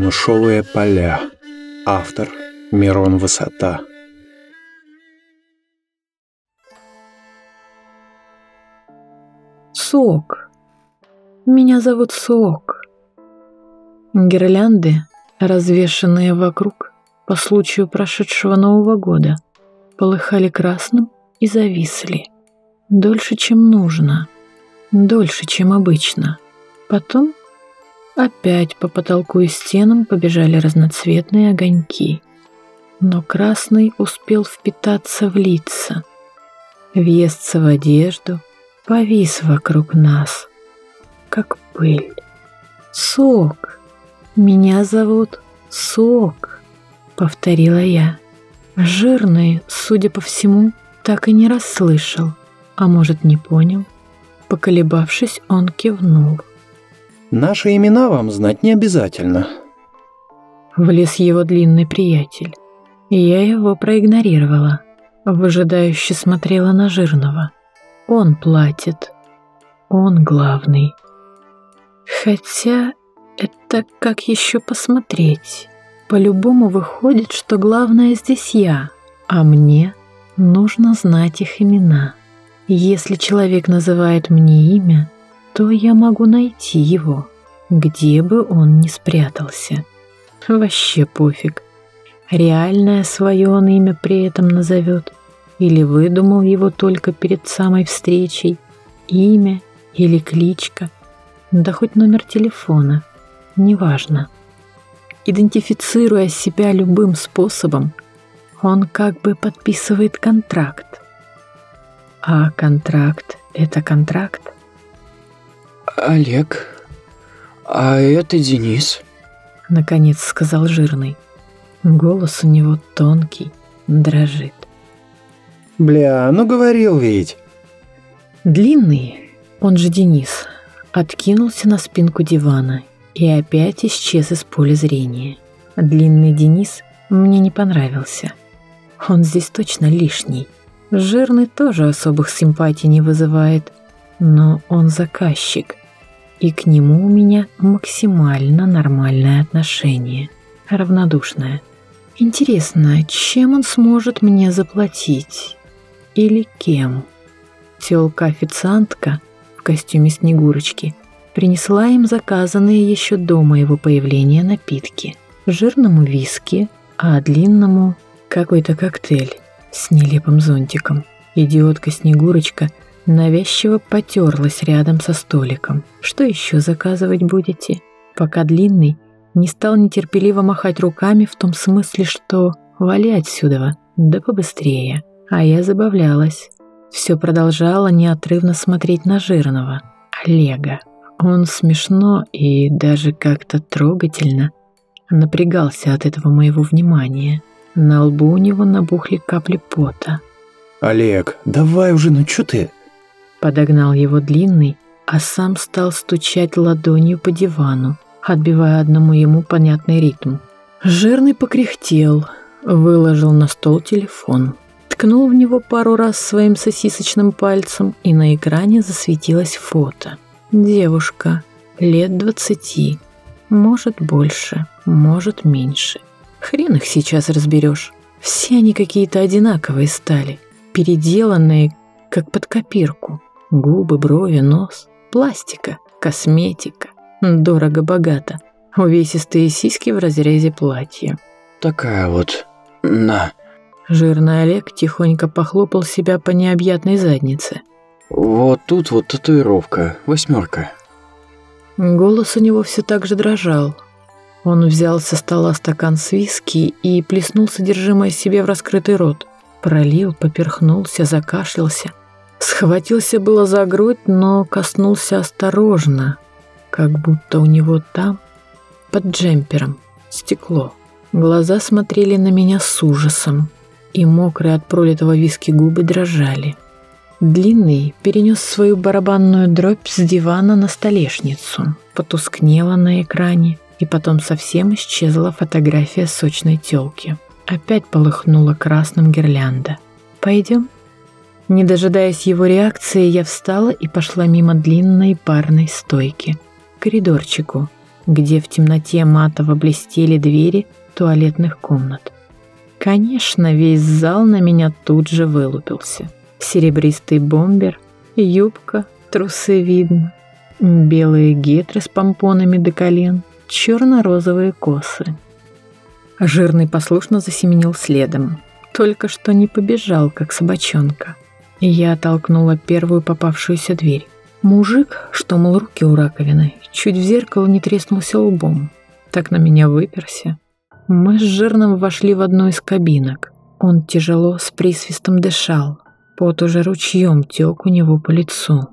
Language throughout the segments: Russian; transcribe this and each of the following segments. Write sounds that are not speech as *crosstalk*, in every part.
Камышовые поля. Автор Мирон Высота. Сок. Меня зовут Сок. Гирлянды, развешанные вокруг по случаю прошедшего Нового года, полыхали красным и зависли. Дольше, чем нужно. Дольше, чем обычно. Потом Опять по потолку и стенам побежали разноцветные огоньки. Но красный успел впитаться в лица, въесться в одежду, повис вокруг нас, как пыль. «Сок! Меня зовут Сок!» — повторила я. Жирный, судя по всему, так и не расслышал, а может, не понял. Поколебавшись, он кивнул. Наши имена вам знать не обязательно. Влез его длинный приятель. Я его проигнорировала. Выжидающе смотрела на Жирного. Он платит. Он главный. Хотя это как еще посмотреть. По-любому выходит, что главное здесь я, а мне нужно знать их имена. Если человек называет мне имя, что я могу найти его, где бы он ни спрятался. Вообще пофиг. Реальное свое он имя при этом назовет. Или выдумал его только перед самой встречей. Имя или кличка. Да хоть номер телефона. Неважно. Идентифицируя себя любым способом, он как бы подписывает контракт. А контракт — это контракт. Олег, а это Денис?» Наконец сказал жирный. Голос у него тонкий, дрожит. «Бля, ну говорил ведь!» Длинный, он же Денис, откинулся на спинку дивана и опять исчез из поля зрения. Длинный Денис мне не понравился. Он здесь точно лишний. Жирный тоже особых симпатий не вызывает, но он заказчик и к нему у меня максимально нормальное отношение, равнодушное. Интересно, чем он сможет мне заплатить? Или кем? Тёлка-официантка в костюме Снегурочки принесла им заказанные еще до моего появления напитки. Жирному виски, а длинному какой-то коктейль с нелепым зонтиком. Идиотка Снегурочка – навязчиво потерлась рядом со столиком. Что еще заказывать будете? Пока длинный не стал нетерпеливо махать руками в том смысле, что «вали отсюда, да побыстрее». А я забавлялась. Все продолжала неотрывно смотреть на жирного, Олега. Он смешно и даже как-то трогательно напрягался от этого моего внимания. На лбу у него набухли капли пота. «Олег, давай уже, ну что ты?» подогнал его длинный, а сам стал стучать ладонью по дивану, отбивая одному ему понятный ритм. Жирный покряхтел, выложил на стол телефон, ткнул в него пару раз своим сосисочным пальцем, и на экране засветилось фото. Девушка, лет двадцати, может больше, может меньше. Хрен их сейчас разберешь. Все они какие-то одинаковые стали, переделанные, как под копирку. Губы, брови, нос. Пластика, косметика. Дорого-богато. Увесистые сиськи в разрезе платья. «Такая вот... на...» Жирный Олег тихонько похлопал себя по необъятной заднице. «Вот тут вот татуировка, восьмерка. Голос у него все так же дрожал. Он взял со стола стакан с виски и плеснул содержимое себе в раскрытый рот. Пролил, поперхнулся, закашлялся. Схватился было за грудь, но коснулся осторожно, как будто у него там, под джемпером, стекло. Глаза смотрели на меня с ужасом, и мокрые от пролитого виски губы дрожали. Длинный перенес свою барабанную дробь с дивана на столешницу, потускнела на экране, и потом совсем исчезла фотография сочной тёлки. Опять полыхнула красным гирлянда. «Пойдем?» не дожидаясь его реакции, я встала и пошла мимо длинной парной стойки к коридорчику, где в темноте матово блестели двери туалетных комнат. Конечно, весь зал на меня тут же вылупился. Серебристый бомбер, юбка, трусы видно, белые гетры с помпонами до колен, черно-розовые косы. Жирный послушно засеменил следом, только что не побежал, как собачонка. Я толкнула первую попавшуюся дверь. Мужик, что мыл руки у раковины, чуть в зеркало не треснулся лбом. Так на меня выперся. Мы с Жирным вошли в одну из кабинок. Он тяжело, с присвистом дышал. Пот уже ручьем тек у него по лицу.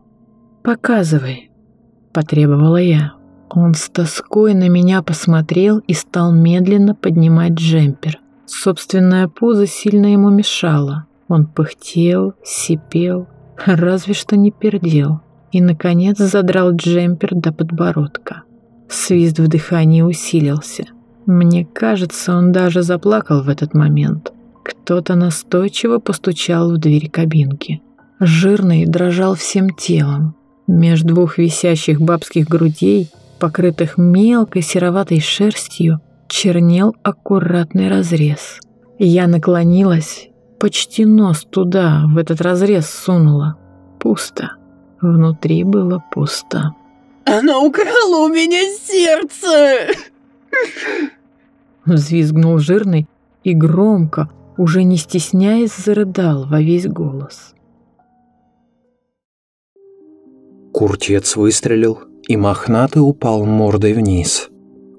«Показывай», — потребовала я. Он с тоской на меня посмотрел и стал медленно поднимать джемпер. Собственная поза сильно ему мешала. Он пыхтел, сипел, разве что не пердел, и, наконец, задрал джемпер до подбородка. Свист в дыхании усилился. Мне кажется, он даже заплакал в этот момент. Кто-то настойчиво постучал в дверь кабинки. Жирный дрожал всем телом. Между двух висящих бабских грудей, покрытых мелкой сероватой шерстью, чернел аккуратный разрез. Я наклонилась Почти нос туда в этот разрез сунула. Пусто. внутри было пусто. «Она украла у меня сердце!» Взвизгнул жирный и громко, уже не стесняясь, зарыдал во весь голос. Куртец выстрелил, и мохнатый упал мордой вниз.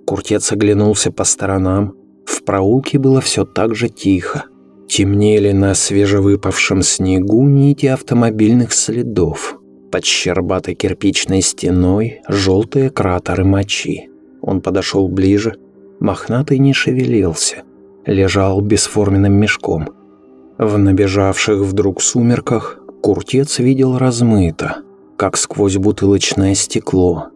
Куртец оглянулся по сторонам. В проулке было все так же тихо. Темнели на свежевыпавшем снегу нити автомобильных следов. Под щербатой кирпичной стеной желтые кратеры мочи. Он подошел ближе. Мохнатый не шевелился. Лежал бесформенным мешком. В набежавших вдруг сумерках Куртец видел размыто, как сквозь бутылочное стекло.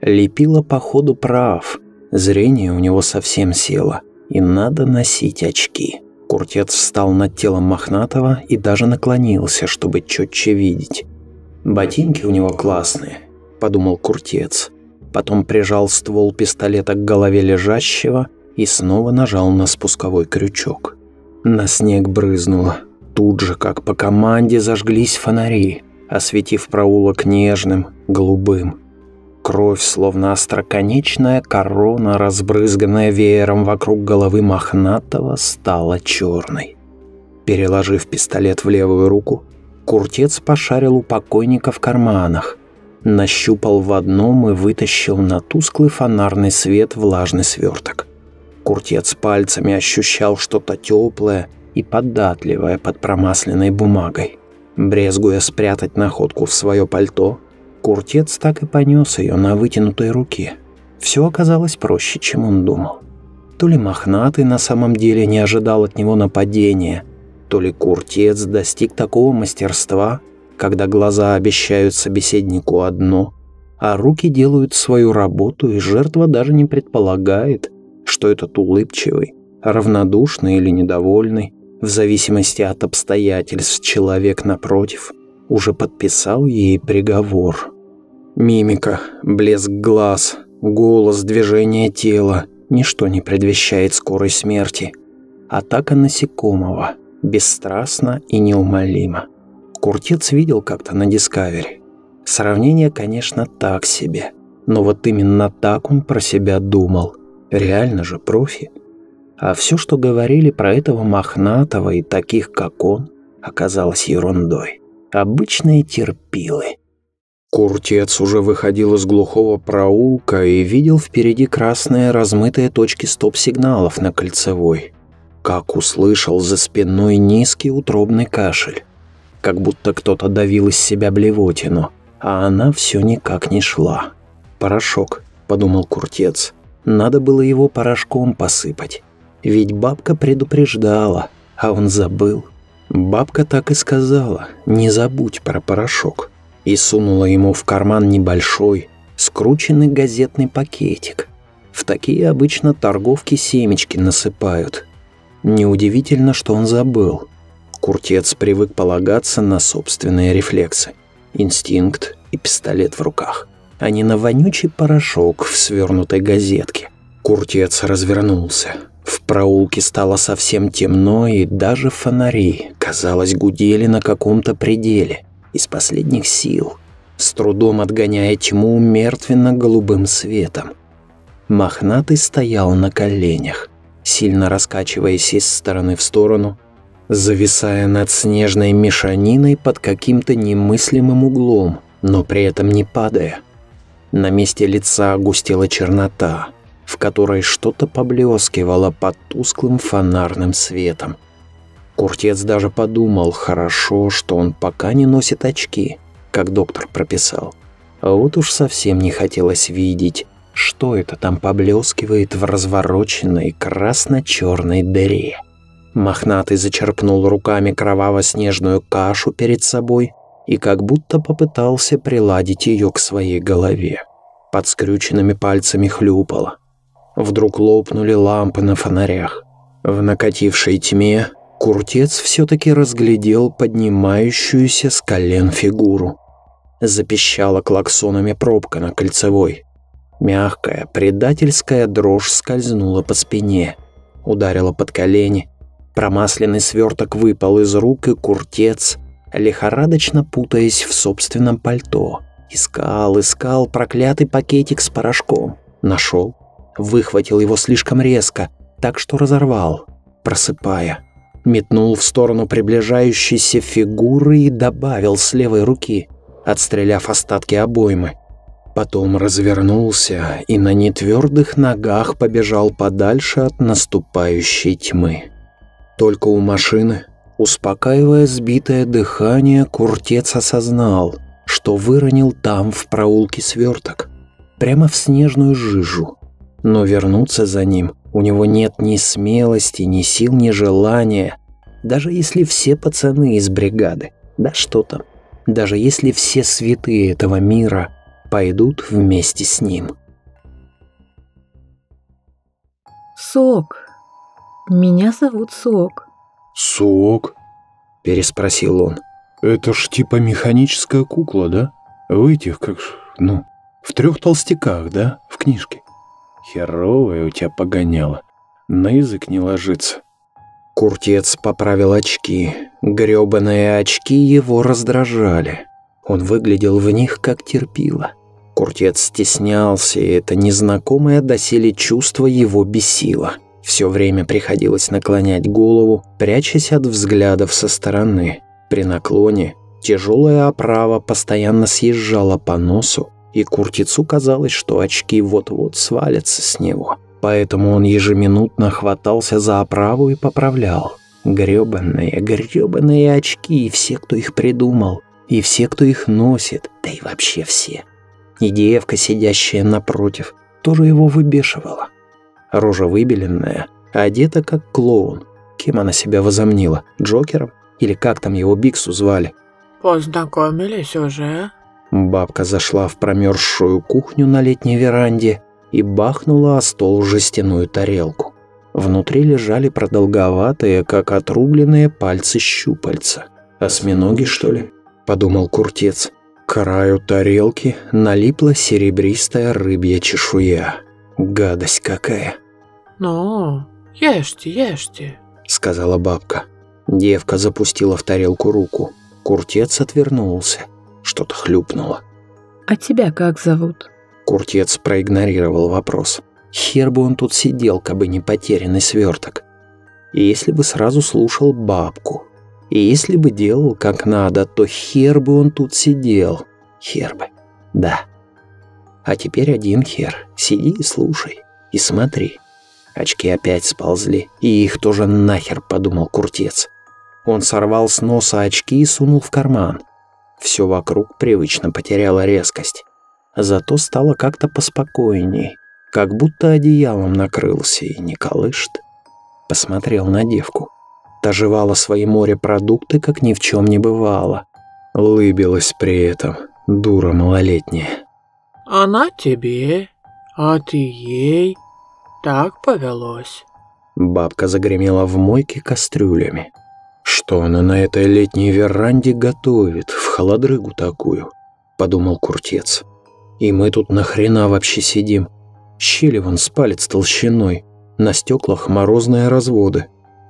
Лепило по ходу прав. Зрение у него совсем село, и надо носить очки. Куртец встал над телом Мохнатого и даже наклонился, чтобы четче видеть. «Ботинки у него классные», – подумал Куртец. Потом прижал ствол пистолета к голове лежащего и снова нажал на спусковой крючок. На снег брызнуло. Тут же, как по команде, зажглись фонари, осветив проулок нежным, голубым – Кровь, словно остроконечная корона, разбрызганная веером вокруг головы мохнатого, стала черной. Переложив пистолет в левую руку, Куртец пошарил у покойника в карманах, нащупал в одном и вытащил на тусклый фонарный свет влажный сверток. Куртец пальцами ощущал что-то теплое и податливое под промасленной бумагой. Брезгуя спрятать находку в свое пальто, Куртец так и понес ее на вытянутой руке. Все оказалось проще, чем он думал. То ли мохнатый на самом деле не ожидал от него нападения, то ли Куртец достиг такого мастерства, когда глаза обещают собеседнику одно, а руки делают свою работу, и жертва даже не предполагает, что этот улыбчивый, равнодушный или недовольный, в зависимости от обстоятельств человек напротив, уже подписал ей приговор. Мимика, блеск глаз, голос, движение тела – ничто не предвещает скорой смерти. Атака насекомого бесстрастна и неумолима. Куртец видел как-то на Дискавери. Сравнение, конечно, так себе. Но вот именно так он про себя думал. Реально же профи. А все, что говорили про этого мохнатого и таких, как он, оказалось ерундой. Обычные терпилы – Куртец уже выходил из глухого проулка и видел впереди красные размытые точки стоп-сигналов на кольцевой. Как услышал за спиной низкий утробный кашель. Как будто кто-то давил из себя блевотину, а она все никак не шла. «Порошок», — подумал Куртец. «Надо было его порошком посыпать. Ведь бабка предупреждала, а он забыл». Бабка так и сказала «Не забудь про порошок» и сунула ему в карман небольшой, скрученный газетный пакетик. В такие обычно торговки семечки насыпают. Неудивительно, что он забыл. Куртец привык полагаться на собственные рефлексы, инстинкт и пистолет в руках, а не на вонючий порошок в свернутой газетке. Куртец развернулся. В проулке стало совсем темно, и даже фонари, казалось, гудели на каком-то пределе – из последних сил, с трудом отгоняя тьму мертвенно-голубым светом. Мохнатый стоял на коленях, сильно раскачиваясь из стороны в сторону, зависая над снежной мешаниной под каким-то немыслимым углом, но при этом не падая. На месте лица густела чернота, в которой что-то поблескивало под тусклым фонарным светом – Куртец даже подумал, хорошо, что он пока не носит очки, как доктор прописал. А вот уж совсем не хотелось видеть, что это там поблескивает в развороченной красно-черной дыре. Мохнатый зачерпнул руками кроваво-снежную кашу перед собой и как будто попытался приладить ее к своей голове. Под скрюченными пальцами хлюпало. Вдруг лопнули лампы на фонарях. В накатившей тьме Куртец все-таки разглядел поднимающуюся с колен фигуру. Запищала клаксонами пробка на кольцевой. Мягкая, предательская дрожь скользнула по спине, ударила под колени. Промасленный сверток выпал из рук, и Куртец, лихорадочно путаясь в собственном пальто, искал, искал проклятый пакетик с порошком. Нашел, выхватил его слишком резко, так что разорвал, просыпая метнул в сторону приближающейся фигуры и добавил с левой руки, отстреляв остатки обоймы. Потом развернулся и на нетвердых ногах побежал подальше от наступающей тьмы. Только у машины, успокаивая сбитое дыхание, Куртец осознал, что выронил там в проулке сверток, прямо в снежную жижу, но вернуться за ним у него нет ни смелости, ни сил, ни желания. Даже если все пацаны из бригады, да что там, даже если все святые этого мира пойдут вместе с ним. Сок. Меня зовут Сок. Сок? Переспросил он. Это ж типа механическая кукла, да? В этих, как ну, в трех толстяках, да? В книжке. Херовая у тебя погоняла. На язык не ложится. Куртец поправил очки. Грёбаные очки его раздражали. Он выглядел в них как терпило. Куртец стеснялся, и это незнакомое доселе чувство его бесило. Всё время приходилось наклонять голову, прячась от взглядов со стороны. При наклоне тяжелая оправа постоянно съезжала по носу, и Куртицу казалось, что очки вот-вот свалятся с него. Поэтому он ежеминутно хватался за оправу и поправлял. Грёбаные, грёбаные очки, и все, кто их придумал, и все, кто их носит, да и вообще все. И девка, сидящая напротив, тоже его выбешивала. Рожа выбеленная, одета как клоун. Кем она себя возомнила? Джокером? Или как там его Биксу звали? «Познакомились уже?» Бабка зашла в промерзшую кухню на летней веранде и бахнула о стол жестяную тарелку. Внутри лежали продолговатые, как отрубленные пальцы щупальца. «Осьминоги, что ли?» – подумал Куртец. К краю тарелки налипла серебристая рыбья чешуя. Гадость какая! «Ну, ешьте, ешьте», – сказала бабка. Девка запустила в тарелку руку. Куртец отвернулся что-то хлюпнуло. «А тебя как зовут?» Куртец проигнорировал вопрос. Хер бы он тут сидел, кабы не потерянный сверток. И если бы сразу слушал бабку. И если бы делал как надо, то хер бы он тут сидел. Хер бы. Да. А теперь один хер. Сиди и слушай. И смотри. Очки опять сползли. И их тоже нахер, подумал Куртец. Он сорвал с носа очки и сунул в карман. Все вокруг привычно потеряло резкость. Зато стало как-то поспокойней, как будто одеялом накрылся и не колышет. Посмотрел на девку. Та жевала свои морепродукты, как ни в чем не бывало. Лыбилась при этом, дура малолетняя. «Она тебе, а ты ей. Так повелось». Бабка загремела в мойке кастрюлями. Что она на этой летней веранде готовит, в холодрыгу такую? Подумал Куртец. И мы тут нахрена вообще сидим? Щели вон с палец толщиной, на стеклах морозные разводы.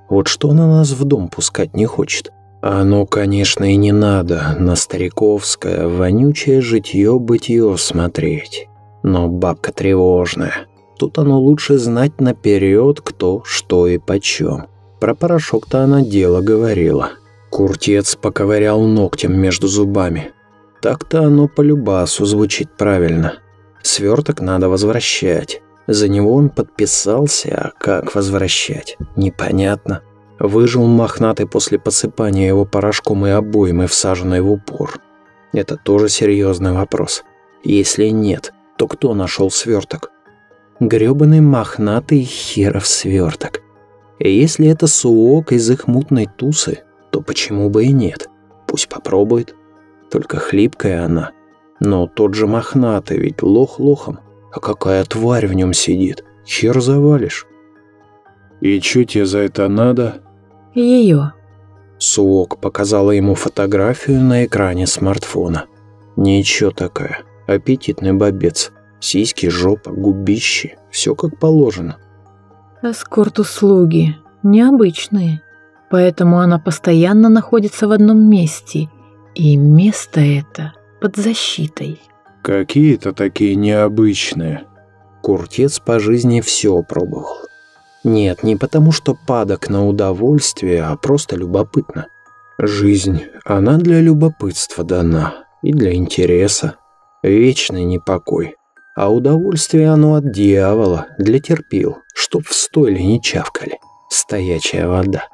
Вот что она нас в дом пускать не хочет. Оно, конечно, и не надо на стариковское, вонючее житье-бытье смотреть. Но бабка тревожная. Тут оно лучше знать наперед, кто, что и почем. Про порошок-то она дело говорила. Куртец поковырял ногтем между зубами. Так-то оно по любасу звучит правильно. Сверток надо возвращать. За него он подписался, а как возвращать? Непонятно. Выжил мохнатый после посыпания его порошком и обоймы, всаженной в упор. Это тоже серьезный вопрос. Если нет, то кто нашел сверток? Грёбаный мохнатый херов сверток. И если это Суок из их мутной тусы, то почему бы и нет? Пусть попробует. Только хлипкая она. Но тот же мохнатый ведь лох лохом. А какая тварь в нем сидит? Хер завалишь. И чё тебе за это надо? Ее. Суок показала ему фотографию на экране смартфона. Ничего такая. Аппетитный бобец. Сиськи, жопа, губищи. Все как положено. سلوگی نبچ необычные, поэтому она постоянно находится в одном месте, и место это под защитой. Какие-то такие необычные. Куртец по жизни все пробовал. Нет, не потому что падок на удовольствие, а просто любопытно. Жизнь, она для любопытства дана и для интереса. Вечный непокой. А удовольствие оно от дьявола для терпил, чтоб в стойле не чавкали. Стоячая вода.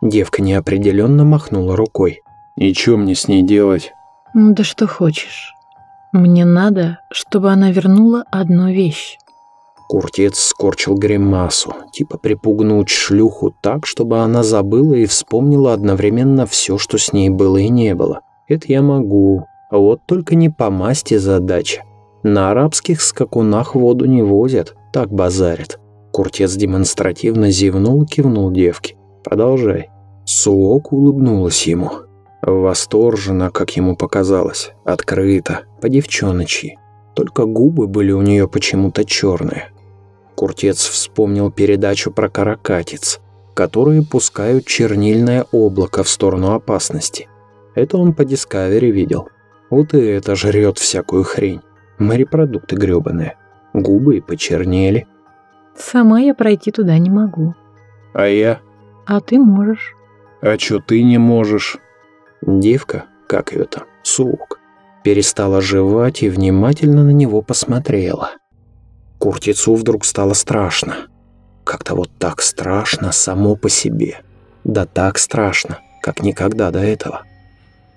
Девка неопределенно махнула рукой. «И чё мне с ней делать?» «Ну «Да что хочешь. Мне надо, чтобы она вернула одну вещь». Куртец скорчил гримасу, типа припугнуть шлюху так, чтобы она забыла и вспомнила одновременно все, что с ней было и не было. Это я могу, а вот только не по масти задача. На арабских скакунах воду не возят, так базарят. Куртец демонстративно зевнул, кивнул девке. «Продолжай». Суок улыбнулась ему. Восторженно, как ему показалось, открыто, по девчоночи. Только губы были у нее почему-то черные. Куртец вспомнил передачу про каракатиц, которые пускают чернильное облако в сторону опасности. Это он по Дискавери видел. Вот и это жрет всякую хрень. Морепродукты гребаные. Губы и почернели. Сама я пройти туда не могу. А я? А ты можешь. А чё ты не можешь? Девка, как её там, сук, перестала жевать и внимательно на него посмотрела. Куртицу вдруг стало страшно. Как-то вот так страшно само по себе. Да так страшно, как никогда до этого.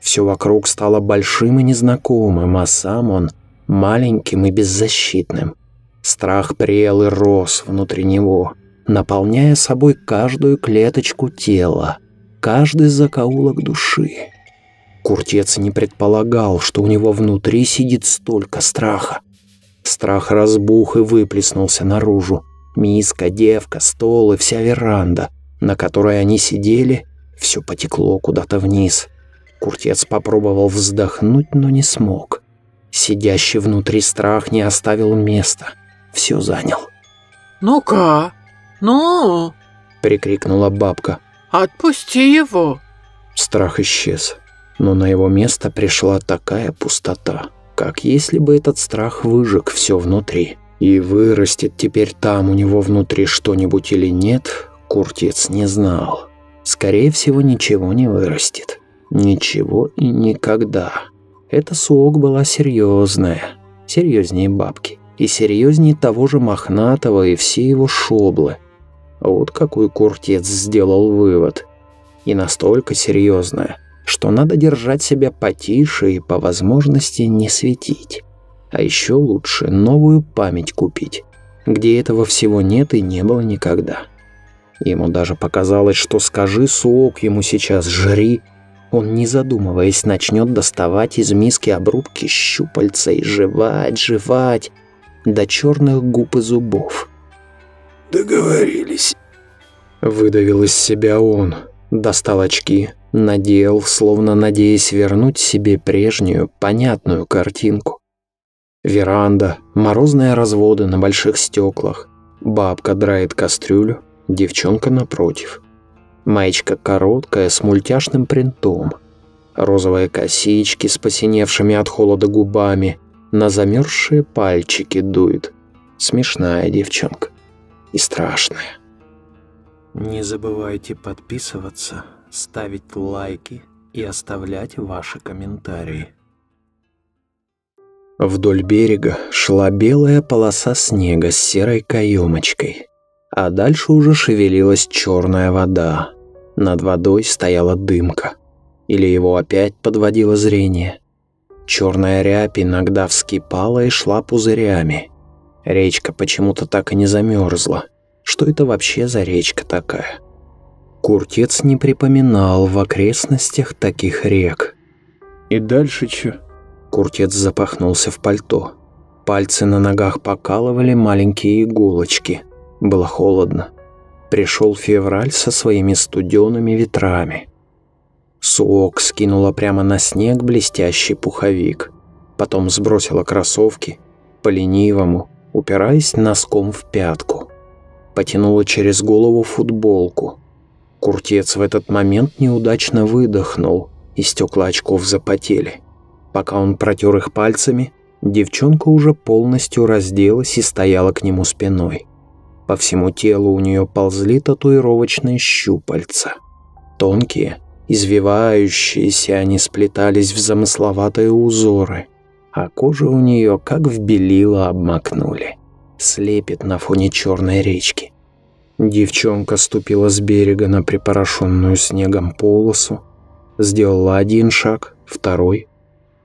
Всё вокруг стало большим и незнакомым, а сам он маленьким и беззащитным. Страх прел и рос внутри него, наполняя собой каждую клеточку тела, каждый закоулок души. Куртец не предполагал, что у него внутри сидит столько страха. Страх разбух и выплеснулся наружу. Миска, девка, стол и вся веранда, на которой они сидели, все потекло куда-то вниз. Куртец попробовал вздохнуть, но не смог. Сидящий внутри страх не оставил места. Все занял. «Ну-ка! Ну!» – прикрикнула бабка. «Отпусти его!» Страх исчез, но на его место пришла такая пустота, как если бы этот страх выжег все внутри. И вырастет теперь там у него внутри что-нибудь или нет, Куртец не знал. Скорее всего, ничего не вырастет. Ничего и никогда. Эта слуг была серьезная, серьезнее бабки, и серьезнее того же Мохнатого и все его шоблы. Вот какой куртец сделал вывод. И настолько серьезная, что надо держать себя потише и по возможности не светить. А еще лучше новую память купить, где этого всего нет и не было никогда. Ему даже показалось, что скажи сок ему сейчас «жри», он, не задумываясь, начнет доставать из миски обрубки щупальца и жевать, жевать до черных губ и зубов. «Договорились», — выдавил из себя он, достал очки, надел, словно надеясь вернуть себе прежнюю, понятную картинку. Веранда, морозные разводы на больших стеклах, бабка драет кастрюлю, девчонка напротив — Маечка короткая, с мультяшным принтом. Розовые косички с посиневшими от холода губами. На замерзшие пальчики дует. Смешная девчонка. И страшная. Не забывайте подписываться, ставить лайки и оставлять ваши комментарии. Вдоль берега шла белая полоса снега с серой каемочкой а дальше уже шевелилась черная вода. Над водой стояла дымка. Или его опять подводило зрение. Черная рябь иногда вскипала и шла пузырями. Речка почему-то так и не замерзла. Что это вообще за речка такая? Куртец не припоминал в окрестностях таких рек. «И дальше чё?» Куртец запахнулся в пальто. Пальцы на ногах покалывали маленькие иголочки – было холодно. Пришел февраль со своими студенными ветрами. Суок скинула прямо на снег блестящий пуховик. Потом сбросила кроссовки, по-ленивому, упираясь носком в пятку. Потянула через голову футболку. Куртец в этот момент неудачно выдохнул, и стекла очков запотели. Пока он протер их пальцами, девчонка уже полностью разделась и стояла к нему спиной. По всему телу у нее ползли татуировочные щупальца. Тонкие, извивающиеся, они сплетались в замысловатые узоры, а кожу у нее как в белило обмакнули. Слепит на фоне черной речки. Девчонка ступила с берега на припорошенную снегом полосу, сделала один шаг, второй.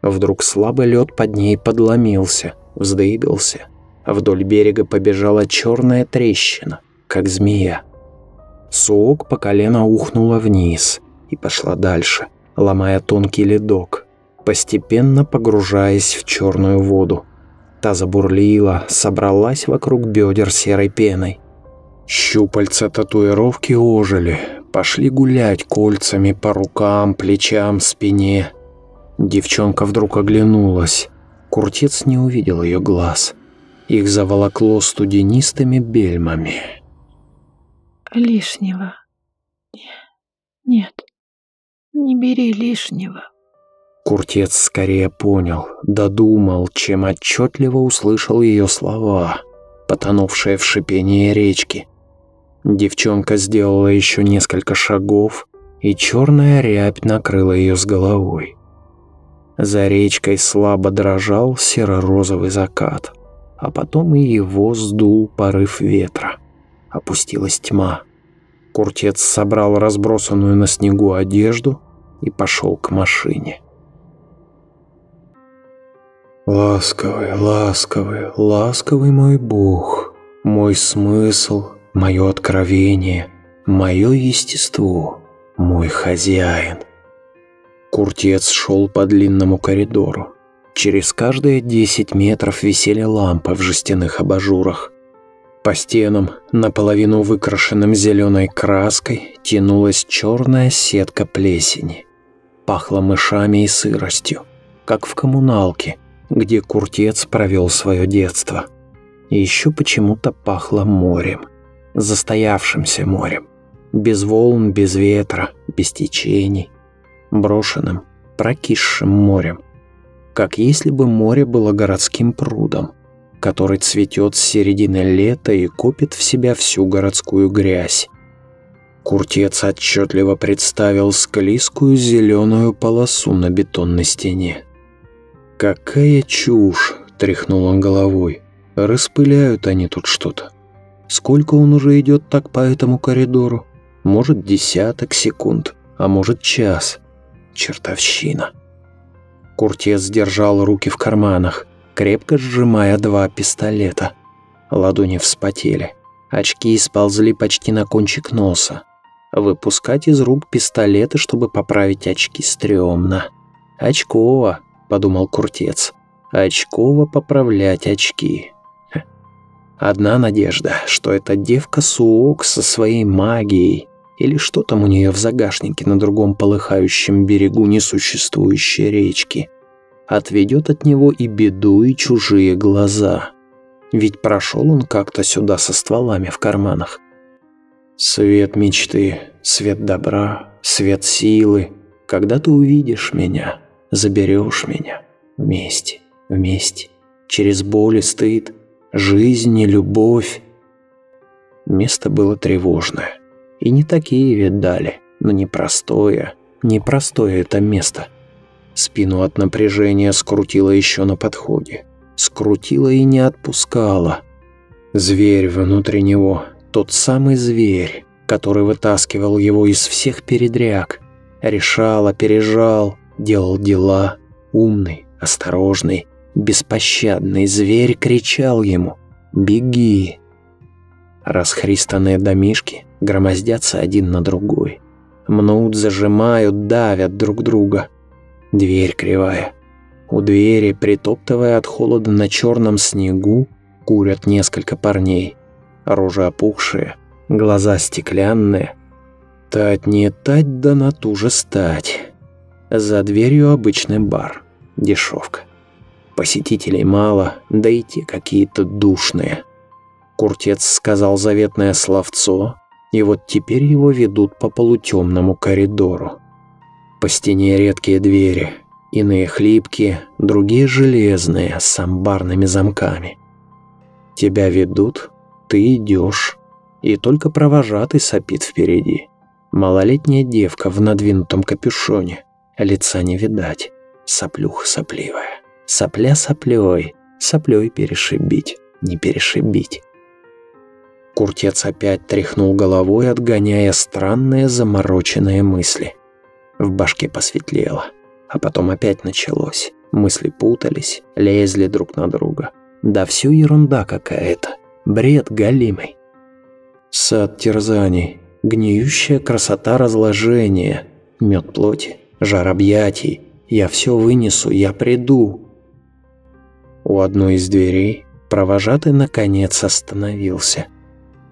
Вдруг слабый лед под ней подломился, вздыбился – а вдоль берега побежала черная трещина, как змея. Суок по колено ухнула вниз и пошла дальше, ломая тонкий ледок, постепенно погружаясь в черную воду. Та забурлила, собралась вокруг бедер серой пеной. Щупальца татуировки ожили, пошли гулять кольцами по рукам, плечам, спине. Девчонка вдруг оглянулась. Куртец не увидел ее глаз – их заволокло студенистыми бельмами. «Лишнего. Нет, не бери лишнего». Куртец скорее понял, додумал, чем отчетливо услышал ее слова, потонувшие в шипении речки. Девчонка сделала еще несколько шагов, и черная рябь накрыла ее с головой. За речкой слабо дрожал серо-розовый закат а потом и его сдул порыв ветра. Опустилась тьма. Куртец собрал разбросанную на снегу одежду и пошел к машине. «Ласковый, ласковый, ласковый мой Бог, мой смысл, мое откровение, мое естество, мой хозяин». Куртец шел по длинному коридору. Через каждые 10 метров висели лампы в жестяных абажурах. По стенам, наполовину выкрашенным зеленой краской, тянулась черная сетка плесени. Пахло мышами и сыростью, как в коммуналке, где Куртец провел свое детство. еще почему-то пахло морем, застоявшимся морем, без волн, без ветра, без течений, брошенным, прокисшим морем, как если бы море было городским прудом, который цветет с середины лета и копит в себя всю городскую грязь. Куртец отчетливо представил склизкую зеленую полосу на бетонной стене. «Какая чушь!» – тряхнул он головой. «Распыляют они тут что-то. Сколько он уже идет так по этому коридору? Может, десяток секунд, а может, час. Чертовщина!» Куртец держал руки в карманах, крепко сжимая два пистолета. Ладони вспотели. Очки сползли почти на кончик носа. Выпускать из рук пистолеты, чтобы поправить очки, стрёмно. Очково, подумал Куртец. Очково поправлять очки». Одна надежда, что эта девка Суок со своей магией или что там у нее в загашнике на другом полыхающем берегу несуществующей речки? Отведет от него и беду, и чужие глаза. Ведь прошел он как-то сюда со стволами в карманах. Свет мечты, свет добра, свет силы. Когда ты увидишь меня, заберешь меня. Вместе, вместе. Через боль и стыд, жизнь и любовь. Место было тревожное. И не такие видали, но ну, непростое, непростое это место. Спину от напряжения скрутило еще на подходе. Скрутило и не отпускало. Зверь внутри него, тот самый зверь, который вытаскивал его из всех передряг. Решал, опережал, делал дела. Умный, осторожный, беспощадный зверь кричал ему «Беги!». Расхристанные домишки, громоздятся один на другой. Мнут, зажимают, давят друг друга. Дверь кривая. У двери, притоптывая от холода на черном снегу, курят несколько парней. Рожи опухшие, глаза стеклянные. Тать не тать, да на ту же стать. За дверью обычный бар. Дешевка. Посетителей мало, да и те какие-то душные. Куртец сказал заветное словцо, и вот теперь его ведут по полутемному коридору. По стене редкие двери, иные хлипкие, другие железные, с амбарными замками. Тебя ведут, ты идешь, и только провожатый сопит впереди. Малолетняя девка в надвинутом капюшоне, лица не видать, соплюха сопливая. Сопля соплей, соплей перешибить, не перешибить. Куртец опять тряхнул головой, отгоняя странные замороченные мысли. В башке посветлело, а потом опять началось. Мысли путались, лезли друг на друга. Да всю ерунда какая-то. Бред галимый. Сад терзаний, гниющая красота разложения, мед плоти, жар объятий. Я все вынесу, я приду. У одной из дверей провожатый наконец остановился –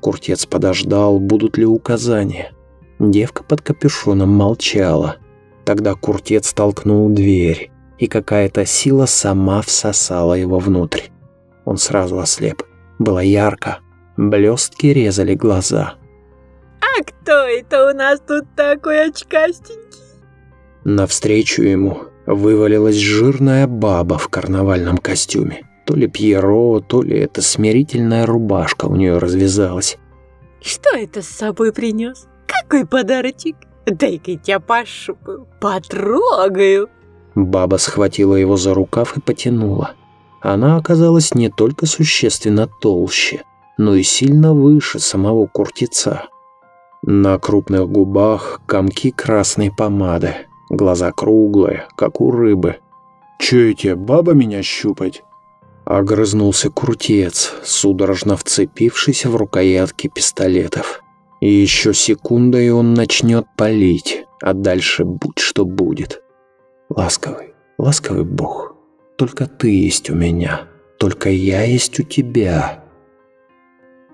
Куртец подождал, будут ли указания. Девка под капюшоном молчала. Тогда Куртец толкнул дверь, и какая-то сила сама всосала его внутрь. Он сразу ослеп. Было ярко. Блестки резали глаза. «А кто это у нас тут такой очкастенький?» Навстречу ему вывалилась жирная баба в карнавальном костюме. То ли Пьеро, то ли эта смирительная рубашка у нее развязалась. «Что это с собой принес? Какой подарочек? Дай-ка я тебя пошупаю, потрогаю!» Баба схватила его за рукав и потянула. Она оказалась не только существенно толще, но и сильно выше самого куртица. На крупных губах комки красной помады, глаза круглые, как у рыбы. тебе, баба меня щупать?» Огрызнулся крутец, судорожно вцепившись в рукоятки пистолетов. И еще секунда, и он начнет палить, а дальше будь что будет. Ласковый, ласковый бог, только ты есть у меня, только я есть у тебя.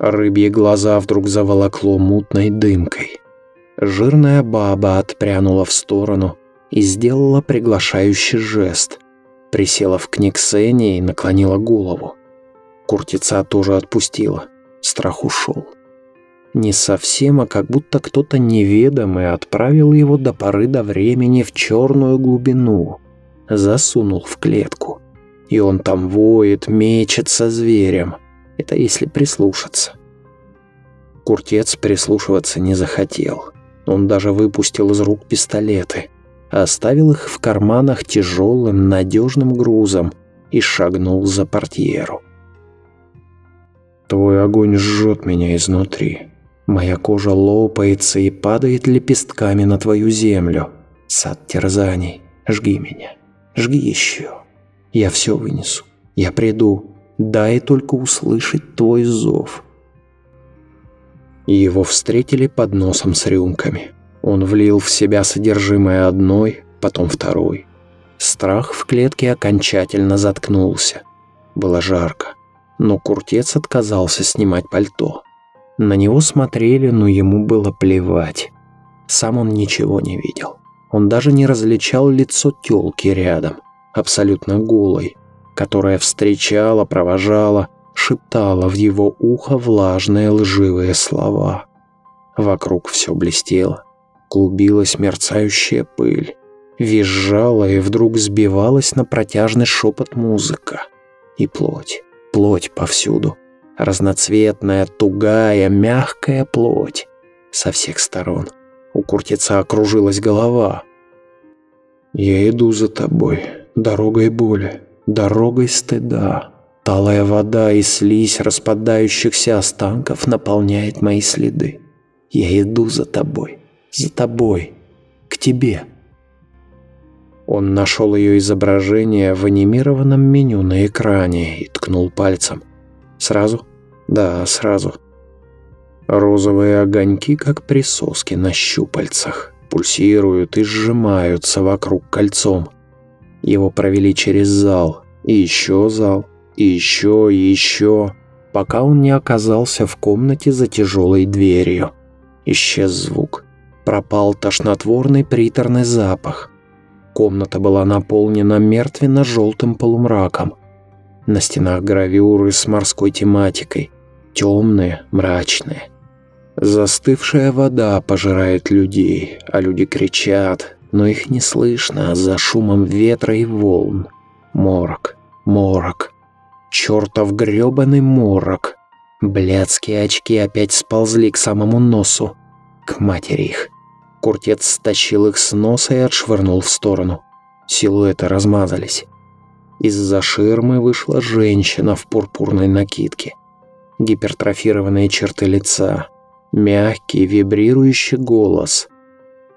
Рыбьи глаза вдруг заволокло мутной дымкой. Жирная баба отпрянула в сторону и сделала приглашающий жест – Присела в книг Сенни и наклонила голову. Куртица тоже отпустила. Страх ушел. Не совсем, а как будто кто-то неведомый отправил его до поры до времени в черную глубину. Засунул в клетку. И он там воет, мечется зверем. Это если прислушаться. Куртец прислушиваться не захотел. Он даже выпустил из рук пистолеты – оставил их в карманах тяжелым, надежным грузом и шагнул за портьеру. «Твой огонь жжет меня изнутри. Моя кожа лопается и падает лепестками на твою землю. Сад терзаний, жги меня, жги еще. Я все вынесу, я приду, дай только услышать твой зов». Его встретили под носом с рюмками – он влил в себя содержимое одной, потом второй. Страх в клетке окончательно заткнулся. Было жарко, но Куртец отказался снимать пальто. На него смотрели, но ему было плевать. Сам он ничего не видел. Он даже не различал лицо тёлки рядом, абсолютно голой, которая встречала, провожала, шептала в его ухо влажные лживые слова. Вокруг всё блестело клубилась мерцающая пыль, визжала и вдруг сбивалась на протяжный шепот музыка. И плоть, плоть повсюду, разноцветная, тугая, мягкая плоть со всех сторон. У куртица окружилась голова. «Я иду за тобой, дорогой боли, дорогой стыда. Талая вода и слизь распадающихся останков наполняет мои следы. Я иду за тобой, за тобой, к тебе». Он нашел ее изображение в анимированном меню на экране и ткнул пальцем. «Сразу?» «Да, сразу». Розовые огоньки, как присоски на щупальцах, пульсируют и сжимаются вокруг кольцом. Его провели через зал, и еще зал, и еще, и еще, пока он не оказался в комнате за тяжелой дверью. Исчез звук пропал тошнотворный приторный запах. Комната была наполнена мертвенно-желтым полумраком. На стенах гравюры с морской тематикой, темные, мрачные. Застывшая вода пожирает людей, а люди кричат, но их не слышно за шумом ветра и волн. Морок, морок, чертов грёбаный морок. Блядские очки опять сползли к самому носу, к матери их. Куртец стащил их с носа и отшвырнул в сторону. Силуэты размазались. Из-за ширмы вышла женщина в пурпурной накидке. Гипертрофированные черты лица, мягкий, вибрирующий голос.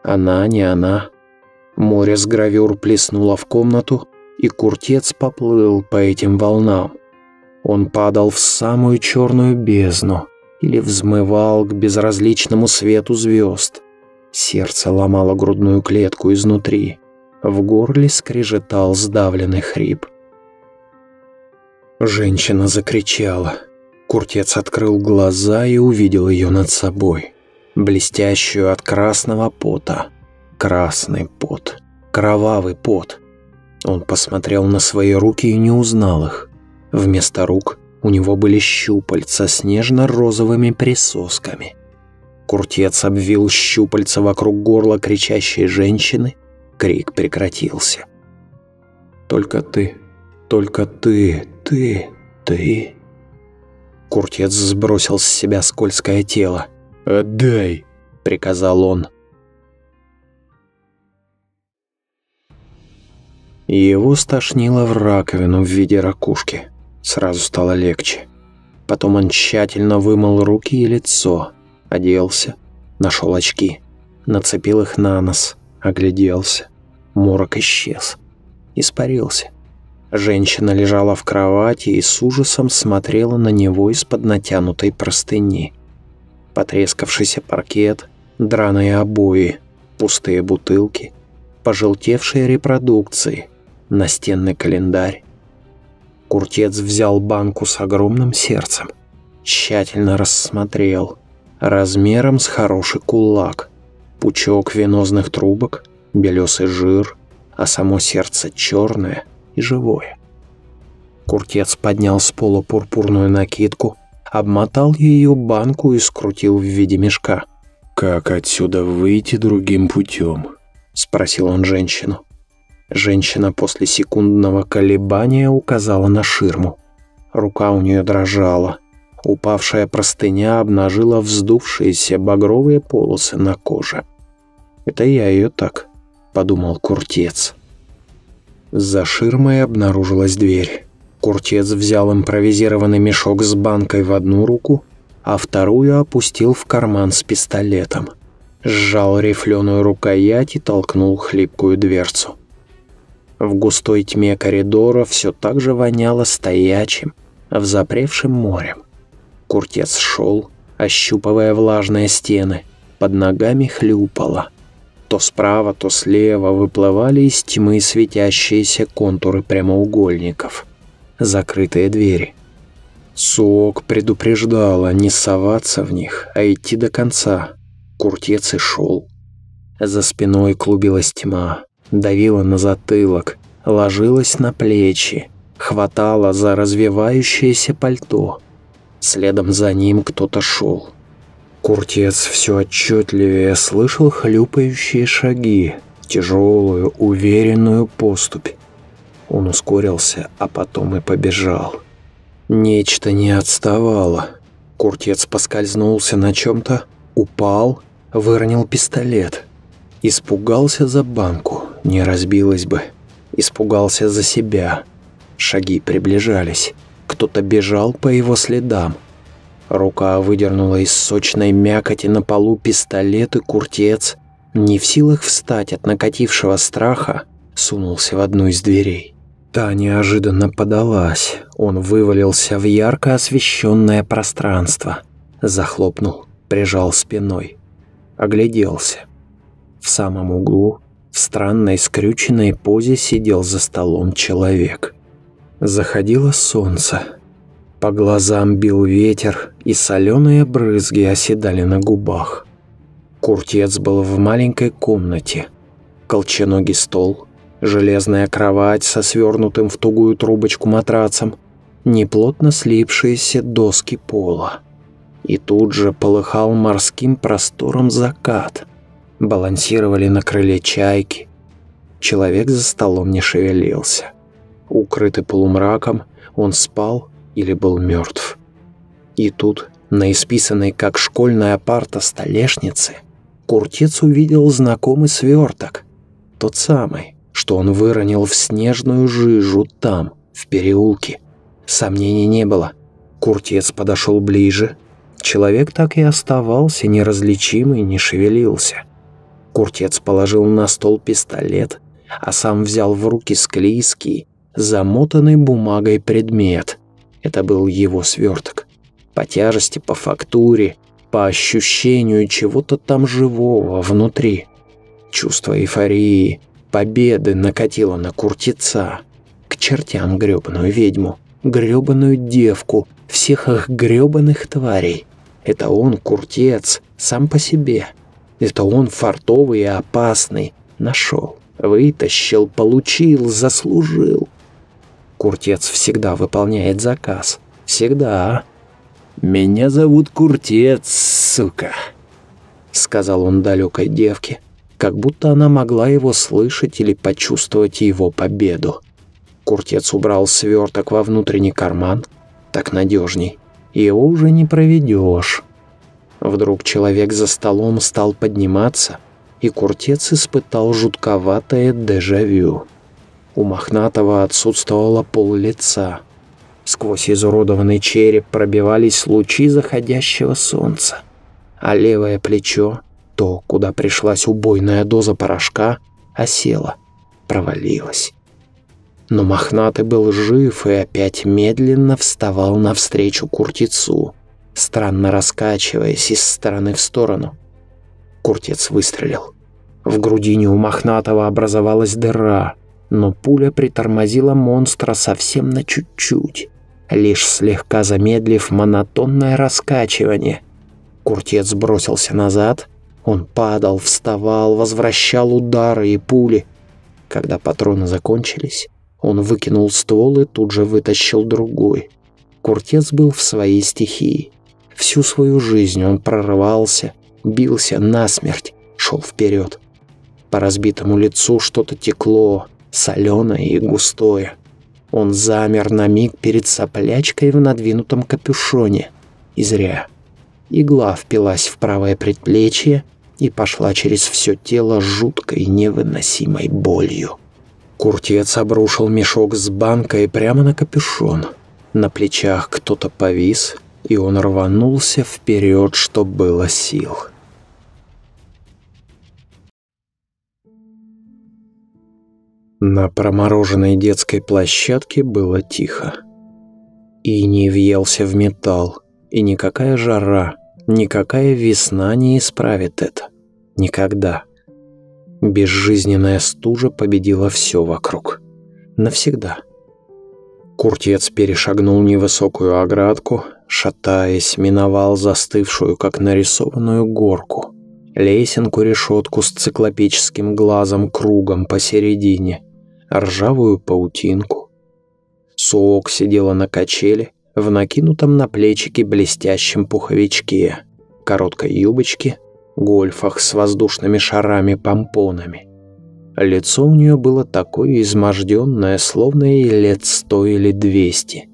Она не она. Море с гравюр плеснуло в комнату, и Куртец поплыл по этим волнам. Он падал в самую черную бездну или взмывал к безразличному свету звезд. Сердце ломало грудную клетку изнутри. В горле скрежетал сдавленный хрип. Женщина закричала. Куртец открыл глаза и увидел ее над собой. Блестящую от красного пота. Красный пот. Кровавый пот. Он посмотрел на свои руки и не узнал их. Вместо рук у него были щупальца с нежно-розовыми присосками – Куртец обвил щупальца вокруг горла кричащей женщины. Крик прекратился. «Только ты, только ты, ты, ты...» Куртец сбросил с себя скользкое тело. «Отдай!» — приказал он. Его стошнило в раковину в виде ракушки. Сразу стало легче. Потом он тщательно вымыл руки и лицо. Оделся. Нашел очки. Нацепил их на нос. Огляделся. Морок исчез. Испарился. Женщина лежала в кровати и с ужасом смотрела на него из-под натянутой простыни. Потрескавшийся паркет, драные обои, пустые бутылки, пожелтевшие репродукции, настенный календарь. Куртец взял банку с огромным сердцем, тщательно рассмотрел – размером с хороший кулак, пучок венозных трубок, белесый жир, а само сердце черное и живое. Куртец поднял с пола пурпурную накидку, обмотал ее банку и скрутил в виде мешка. «Как отсюда выйти другим путем?» – спросил он женщину. Женщина после секундного колебания указала на ширму. Рука у нее дрожала, Упавшая простыня обнажила вздувшиеся багровые полосы на коже. «Это я ее так», — подумал Куртец. За ширмой обнаружилась дверь. Куртец взял импровизированный мешок с банкой в одну руку, а вторую опустил в карман с пистолетом. Сжал рифленую рукоять и толкнул хлипкую дверцу. В густой тьме коридора все так же воняло стоячим, взапревшим морем. Куртец шел, ощупывая влажные стены. Под ногами хлюпало. То справа, то слева выплывали из тьмы светящиеся контуры прямоугольников. Закрытые двери. Сок предупреждала не соваться в них, а идти до конца. Куртец и шел. За спиной клубилась тьма, давила на затылок, ложилась на плечи, хватала за развивающееся пальто — Следом за ним кто-то шел. Куртец все отчетливее слышал хлюпающие шаги, тяжелую, уверенную поступь. Он ускорился, а потом и побежал. Нечто не отставало. Куртец поскользнулся на чем-то, упал, выронил пистолет. Испугался за банку, не разбилась бы. Испугался за себя. Шаги приближались. Кто-то бежал по его следам. Рука выдернула из сочной мякоти на полу пистолет и куртец. Не в силах встать от накатившего страха, сунулся в одну из дверей. Та неожиданно подалась. Он вывалился в ярко освещенное пространство. Захлопнул, прижал спиной. Огляделся. В самом углу, в странной скрюченной позе сидел за столом человек заходило солнце. По глазам бил ветер, и соленые брызги оседали на губах. Куртец был в маленькой комнате. Колченогий стол, железная кровать со свернутым в тугую трубочку матрацем, неплотно слипшиеся доски пола. И тут же полыхал морским простором закат. Балансировали на крыле чайки. Человек за столом не шевелился. Укрытый полумраком, он спал или был мертв. И тут, на исписанной как школьная парта столешнице, Куртец увидел знакомый сверток. Тот самый, что он выронил в снежную жижу там, в переулке. Сомнений не было. Куртец подошел ближе. Человек так и оставался неразличимый, не шевелился. Куртец положил на стол пистолет, а сам взял в руки склизкий, замотанный бумагой предмет. Это был его сверток. По тяжести, по фактуре, по ощущению чего-то там живого внутри. Чувство эйфории, победы накатило на куртица. К чертям грёбаную ведьму, грёбаную девку, всех их грёбаных тварей. Это он, куртец, сам по себе. Это он фартовый и опасный. Нашел, вытащил, получил, заслужил. Куртец всегда выполняет заказ. Всегда. «Меня зовут Куртец, сука», — сказал он далекой девке, как будто она могла его слышать или почувствовать его победу. Куртец убрал сверток во внутренний карман, так надежней. Его уже не проведешь. Вдруг человек за столом стал подниматься, и Куртец испытал жутковатое дежавю. У Мохнатого отсутствовало пол лица. Сквозь изуродованный череп пробивались лучи заходящего солнца, а левое плечо, то, куда пришлась убойная доза порошка, осело, провалилось. Но Мохнатый был жив и опять медленно вставал навстречу Куртицу, странно раскачиваясь из стороны в сторону. Куртец выстрелил. В грудине у Мохнатого образовалась дыра — но пуля притормозила монстра совсем на чуть-чуть, лишь слегка замедлив монотонное раскачивание. Куртец сбросился назад, он падал, вставал, возвращал удары и пули. Когда патроны закончились, он выкинул ствол и тут же вытащил другой. Куртец был в своей стихии. Всю свою жизнь он прорывался, бился насмерть, шел вперед. По разбитому лицу что-то текло, соленое и густое. Он замер на миг перед соплячкой в надвинутом капюшоне. И зря. Игла впилась в правое предплечье и пошла через все тело жуткой невыносимой болью. Куртец обрушил мешок с банкой прямо на капюшон. На плечах кто-то повис, и он рванулся вперед, что было сил. На промороженной детской площадке было тихо. И не въелся в металл, и никакая жара, никакая весна не исправит это. Никогда. Безжизненная стужа победила все вокруг. Навсегда. Куртец перешагнул невысокую оградку, шатаясь, миновал застывшую, как нарисованную горку – лесенку-решетку с циклопическим глазом кругом посередине ржавую паутинку. Суок сидела на качеле, в накинутом на плечики блестящем пуховичке, короткой юбочке, гольфах с воздушными шарами-помпонами. Лицо у нее было такое изможденное, словно ей лет сто или двести.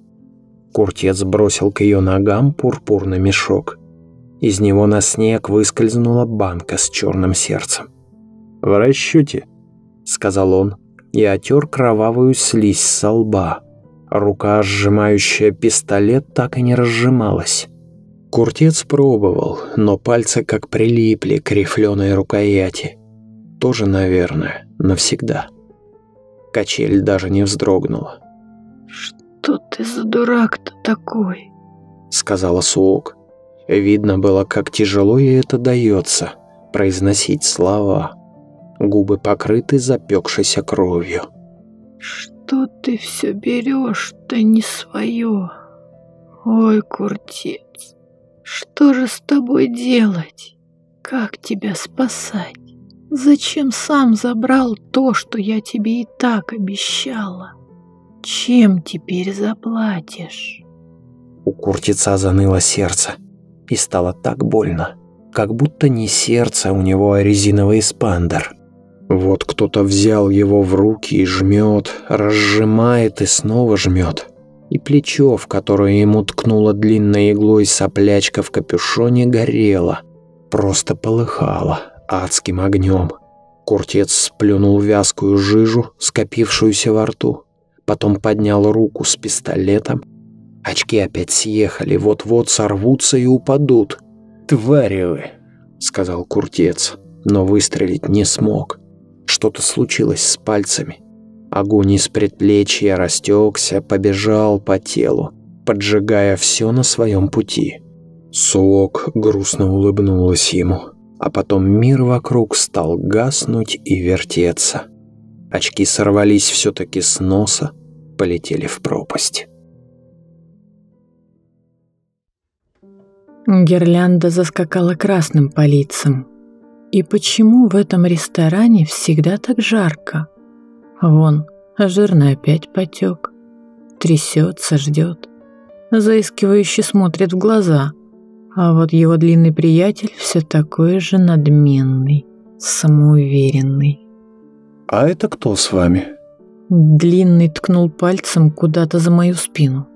Куртец бросил к ее ногам пурпурный мешок. Из него на снег выскользнула банка с черным сердцем. «В расчете», — сказал он, и отер кровавую слизь со лба. Рука, сжимающая пистолет, так и не разжималась. Куртец пробовал, но пальцы как прилипли к рифленой рукояти. Тоже, наверное, навсегда. Качель даже не вздрогнула. «Что ты за дурак-то такой?» — сказала Суок. Видно было, как тяжело ей это дается — произносить слова губы покрыты запекшейся кровью. «Что ты все берешь-то не свое? Ой, куртец, что же с тобой делать? Как тебя спасать? Зачем сам забрал то, что я тебе и так обещала? Чем теперь заплатишь?» У куртица заныло сердце, и стало так больно, как будто не сердце а у него, а резиновый спандер – вот кто-то взял его в руки и жмет, разжимает и снова жмет. И плечо, в которое ему ткнуло длинной иглой соплячка в капюшоне, горело. Просто полыхало адским огнем. Куртец сплюнул вязкую жижу, скопившуюся во рту. Потом поднял руку с пистолетом. Очки опять съехали, вот-вот сорвутся и упадут. «Твари вы!» — сказал Куртец, но выстрелить не смог. Что-то случилось с пальцами. Огонь из предплечья растекся, побежал по телу, поджигая все на своем пути. Суок грустно улыбнулась ему, а потом мир вокруг стал гаснуть и вертеться. Очки сорвались все-таки с носа, полетели в пропасть. Гирлянда заскакала красным по лицам. И почему в этом ресторане всегда так жарко? Вон, а жирный опять потек. Трясется, ждет. Заискивающе смотрит в глаза. А вот его длинный приятель все такой же надменный, самоуверенный. «А это кто с вами?» Длинный ткнул пальцем куда-то за мою спину.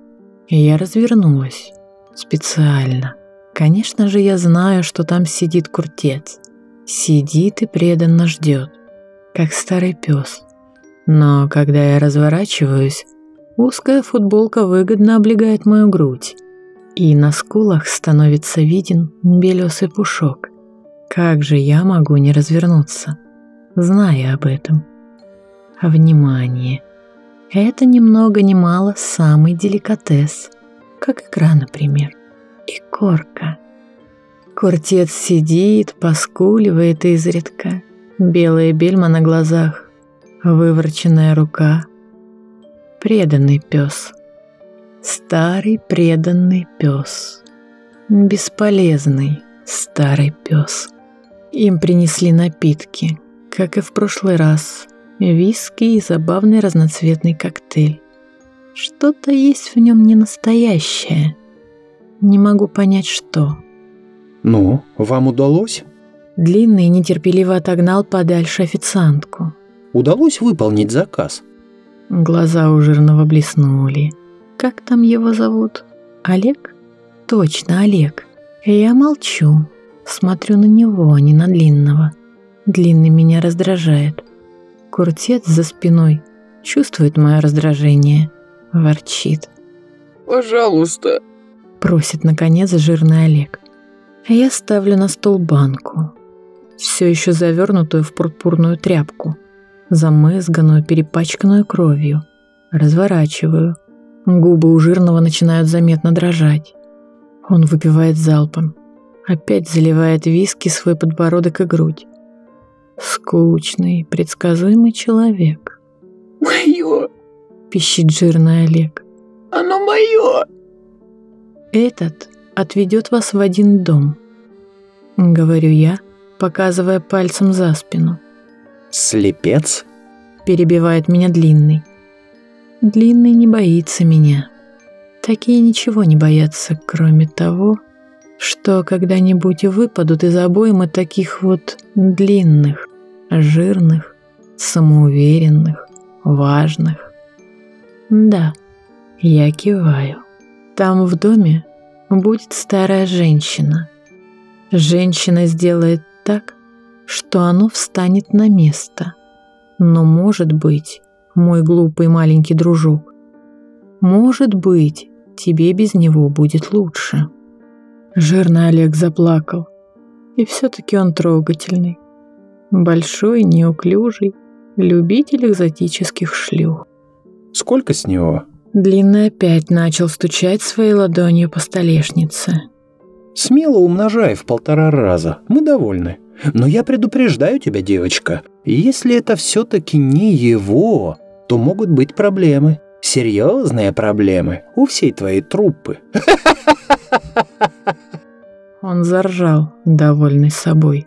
И я развернулась. Специально. Конечно же, я знаю, что там сидит куртец сидит и преданно ждет, как старый пес. Но когда я разворачиваюсь, узкая футболка выгодно облегает мою грудь, и на скулах становится виден белесый пушок. Как же я могу не развернуться, зная об этом? А внимание! Это ни много ни мало самый деликатес, как икра, например, и корка – Квартет сидит, поскуливает изредка. Белая бельма на глазах, вывороченная рука. Преданный пес. Старый преданный пес. Бесполезный старый пес. Им принесли напитки, как и в прошлый раз. Виски и забавный разноцветный коктейль. Что-то есть в нем ненастоящее. Не могу понять, что. Ну, вам удалось? Длинный нетерпеливо отогнал подальше официантку. Удалось выполнить заказ? Глаза у жирного блеснули. Как там его зовут? Олег? Точно, Олег. Я молчу. Смотрю на него, а не на длинного. Длинный меня раздражает. Куртец за спиной чувствует мое раздражение. Ворчит. «Пожалуйста», — просит наконец жирный Олег. А я ставлю на стол банку, все еще завернутую в пурпурную тряпку, замызганную, перепачканную кровью. Разворачиваю. Губы у жирного начинают заметно дрожать. Он выпивает залпом. Опять заливает виски свой подбородок и грудь. Скучный, предсказуемый человек. «Мое!» — пищит жирный Олег. «Оно мое!» Этот отведет вас в один дом. Говорю я, показывая пальцем за спину. Слепец? Перебивает меня длинный. Длинный не боится меня. Такие ничего не боятся, кроме того, что когда-нибудь выпадут из обоймы таких вот длинных, жирных, самоуверенных, важных. Да, я киваю. Там в доме будет старая женщина. Женщина сделает так, что оно встанет на место. Но, может быть, мой глупый маленький дружок, может быть, тебе без него будет лучше. Жирный Олег заплакал. И все-таки он трогательный. Большой, неуклюжий, любитель экзотических шлюх. Сколько с него? Длинный опять начал стучать своей ладонью по столешнице. «Смело умножай в полтора раза. Мы довольны. Но я предупреждаю тебя, девочка, если это все-таки не его, то могут быть проблемы. Серьезные проблемы у всей твоей труппы. *laughs* Он заржал, довольный собой,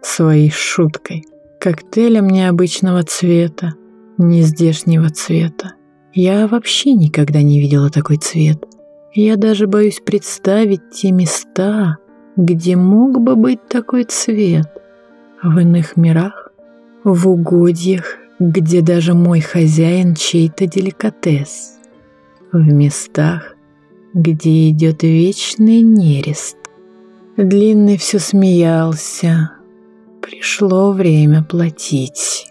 своей шуткой, коктейлем необычного цвета, нездешнего цвета. Я вообще никогда не видела такой цвет. Я даже боюсь представить те места, где мог бы быть такой цвет. В иных мирах, в угодьях, где даже мой хозяин чей-то деликатес. В местах, где идет вечный нерест. Длинный все смеялся. Пришло время платить.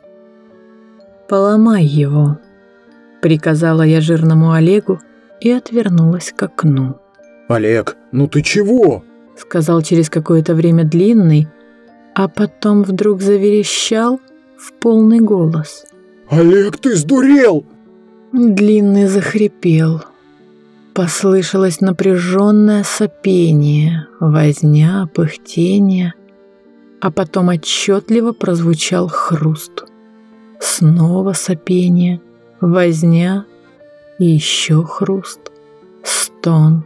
Поломай его приказала я жирному Олегу и отвернулась к окну. «Олег, ну ты чего?» — сказал через какое-то время длинный, а потом вдруг заверещал в полный голос. «Олег, ты сдурел!» Длинный захрипел. Послышалось напряженное сопение, возня, пыхтение, а потом отчетливо прозвучал хруст. Снова сопение — Возня еще хруст, стон.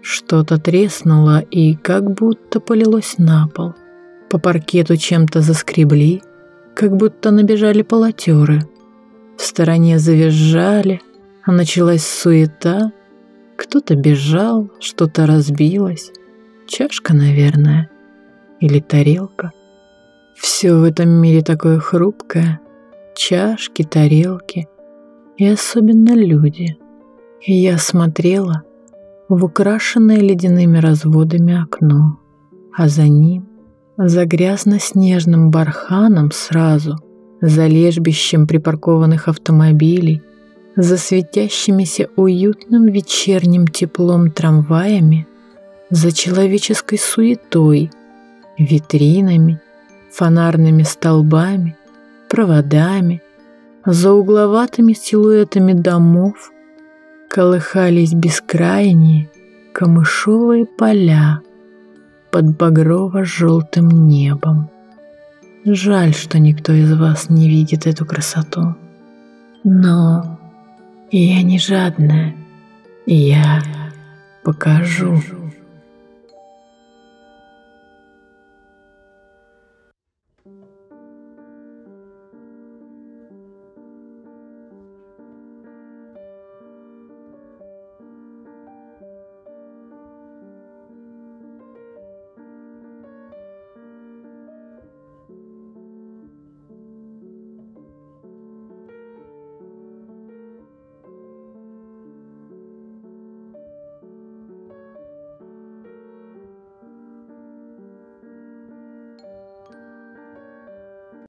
Что-то треснуло и как будто полилось на пол. По паркету чем-то заскребли, как будто набежали полотеры. В стороне завизжали, а началась суета. Кто-то бежал, что-то разбилось. Чашка, наверное, или тарелка. Все в этом мире такое хрупкое. Чашки, тарелки — и особенно люди. И я смотрела в украшенное ледяными разводами окно, а за ним, за грязно-снежным барханом сразу, за лежбищем припаркованных автомобилей, за светящимися уютным вечерним теплом трамваями, за человеческой суетой, витринами, фонарными столбами, проводами – за угловатыми силуэтами домов колыхались бескрайние камышовые поля под багрово-желтым небом. Жаль, что никто из вас не видит эту красоту. Но я не жадная, я покажу.